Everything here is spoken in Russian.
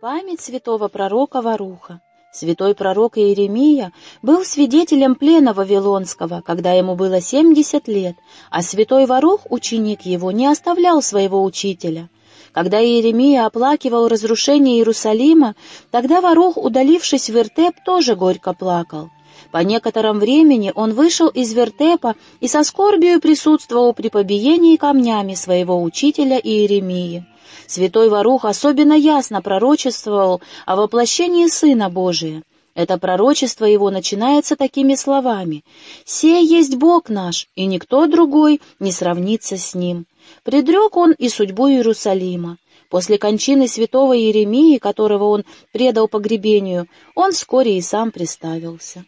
Память святого пророка Варуха. Святой пророк Иеремия был свидетелем плена Вавилонского, когда ему было семьдесят лет, а святой Варух, ученик его, не оставлял своего учителя. Когда Иеремия оплакивал разрушение Иерусалима, тогда Варух, удалившись в Вертеп, тоже горько плакал. По некотором времени он вышел из вертепа и со скорбью присутствовал при побиении камнями своего учителя Иеремии. Святой Варух особенно ясно пророчествовал о воплощении Сына Божия. Это пророчество его начинается такими словами «Сей есть Бог наш, и никто другой не сравнится с Ним». Предрек он и судьбу Иерусалима. После кончины святого Иеремии, которого он предал погребению, он вскоре и сам приставился.